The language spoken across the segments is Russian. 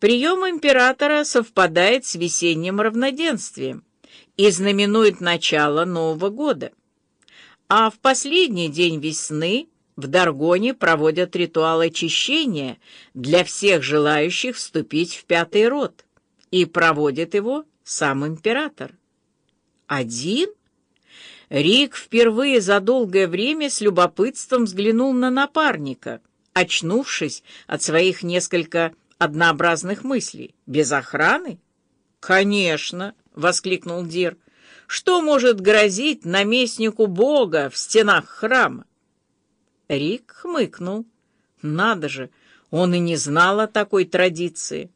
Прием императора совпадает с весенним равноденствием и знаменует начало Нового года. А в последний день весны в Даргоне проводят ритуал очищения для всех желающих вступить в пятый род, и проводит его сам император. Один? Рик впервые за долгое время с любопытством взглянул на напарника, очнувшись от своих несколько однообразных мыслей. «Без охраны?» «Конечно!» — воскликнул Дир. «Что может грозить наместнику Бога в стенах храма?» Рик хмыкнул. «Надо же, он и не знал о такой традиции».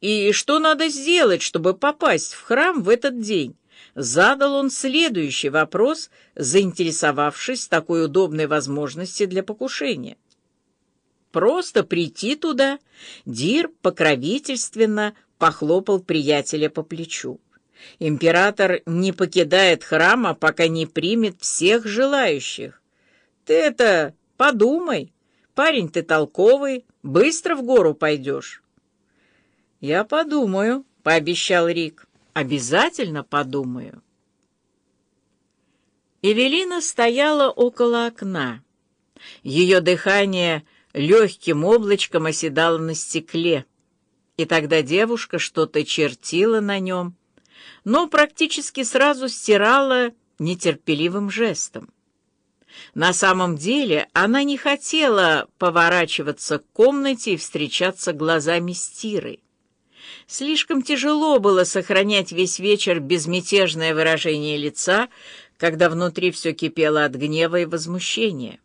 «И что надо сделать, чтобы попасть в храм в этот день?» Задал он следующий вопрос, заинтересовавшись такой удобной возможности для покушения. Просто прийти туда. Дир покровительственно похлопал приятеля по плечу. Император не покидает храма, пока не примет всех желающих. Ты это подумай. Парень ты толковый, быстро в гору пойдешь. Я подумаю, пообещал Рик. Обязательно подумаю. Эвелина стояла около окна. Ее дыхание легким облачком оседала на стекле, и тогда девушка что-то чертила на нем, но практически сразу стирала нетерпеливым жестом. На самом деле она не хотела поворачиваться к комнате и встречаться глазами с Тирой. Слишком тяжело было сохранять весь вечер безмятежное выражение лица, когда внутри все кипело от гнева и возмущения.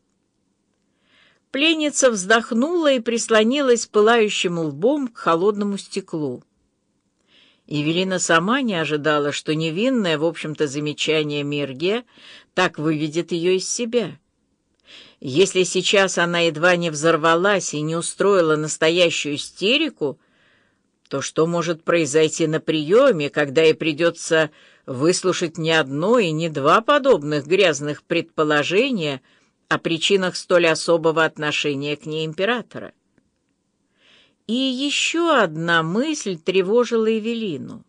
Пленница вздохнула и прислонилась пылающим лбом к холодному стеклу. Евелина сама не ожидала, что невинное, в общем-то, замечание Мирге так выведет ее из себя. Если сейчас она едва не взорвалась и не устроила настоящую истерику, то что может произойти на приеме, когда ей придется выслушать не одно и не два подобных грязных предположения — о причинах столь особого отношения к ней императора. И еще одна мысль тревожила Эвелину.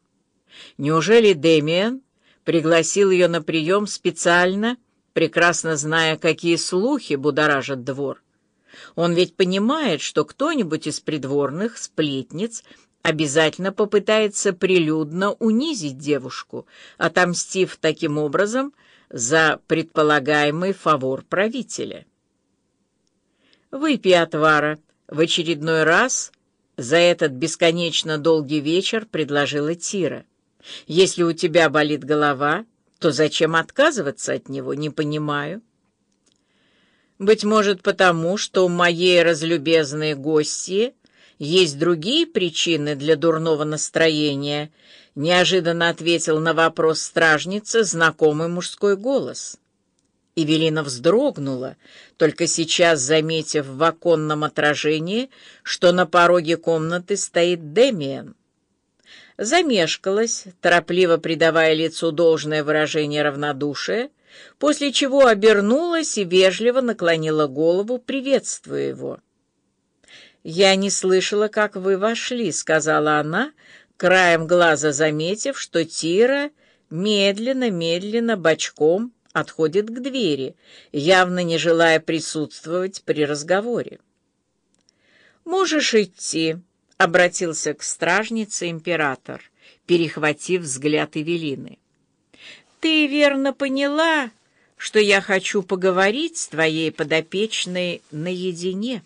Неужели Демиан пригласил ее на прием специально, прекрасно зная, какие слухи будоражат двор? Он ведь понимает, что кто-нибудь из придворных сплетниц обязательно попытается прилюдно унизить девушку, отомстив таким образом за предполагаемый фавор правителя. «Выпей отвара», — в очередной раз за этот бесконечно долгий вечер предложила Тира. «Если у тебя болит голова, то зачем отказываться от него, не понимаю». «Быть может, потому, что у моей разлюбезной гости есть другие причины для дурного настроения», неожиданно ответил на вопрос стражницы знакомый мужской голос. Эвелина вздрогнула, только сейчас заметив в оконном отражении, что на пороге комнаты стоит Демиан. Замешкалась, торопливо придавая лицу должное выражение равнодушия, после чего обернулась и вежливо наклонила голову, приветствуя его. «Я не слышала, как вы вошли», — сказала она, краем глаза заметив, что Тира медленно-медленно бочком отходит к двери, явно не желая присутствовать при разговоре. «Можешь идти», — обратился к стражнице император, перехватив взгляд Эвелины. «Ты верно поняла, что я хочу поговорить с твоей подопечной наедине?»